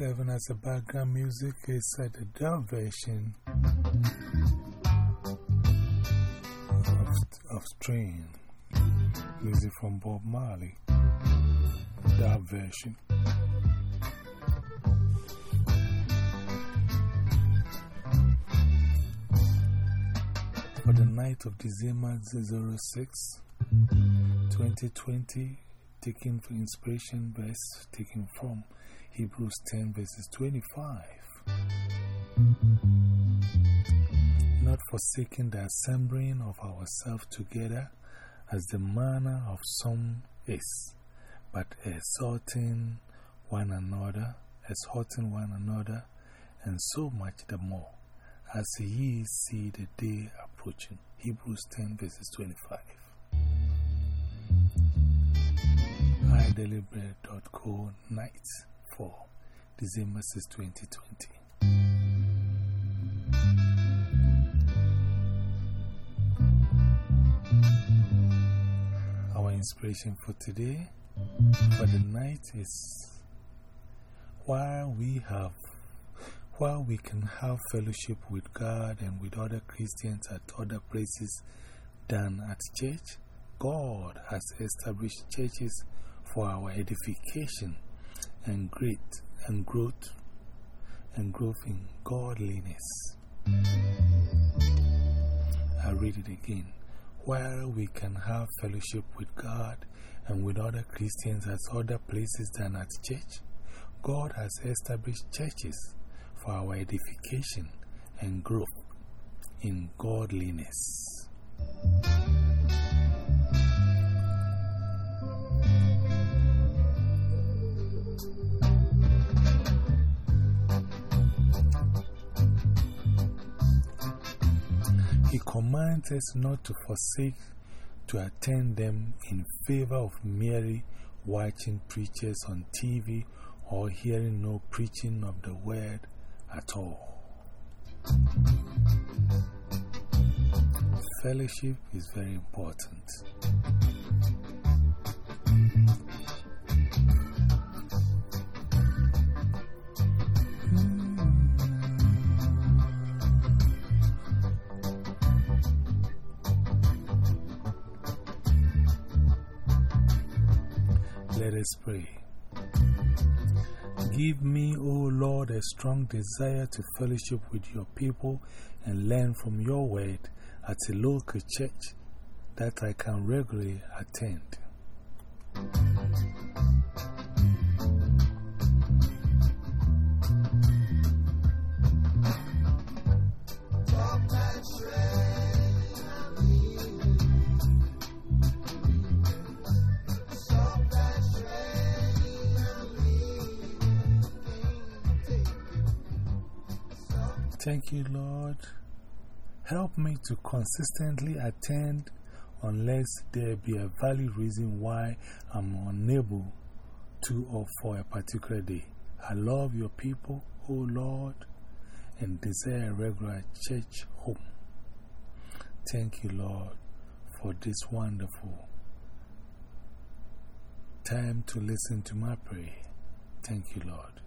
serving as a background music is uh, the dub version of, of Strain. Music from Bob Marley. Dub version. For the night of December 06, 2020, taken for inspiration verse taken from Hebrews 10 verses 25. Not forsaking the assembling of ourselves together as the manner of some is, but exhorting one another, exhorting one another, and so much the more, as ye see the day approaching. Hebrews 10 verses 25. iDeliberate.co Nights. 4, December 6, 2020. Our inspiration for today, for the night, is while we have while we can have fellowship with God and with other Christians at other places than at church, God has established churches for our edification and great and growth and growth in godliness. I read it again. While we can have fellowship with God and with other Christians at other places than at church, God has established churches for our edification and growth in godliness. He commands us not to forsake to attend them in favor of merely watching preachers on TV or hearing no preaching of the word at all. Fellowship is very important. Let us pray. Give me, O Lord, a strong desire to fellowship with your people and learn from your word at a local church that I can regularly attend. Thank you, Lord. Help me to consistently attend unless there be a valid reason why I'm unable to or for a particular day. I love your people, O Lord, and desire a regular church home. Thank you, Lord, for this wonderful time to listen to my prayer. Thank you, Lord.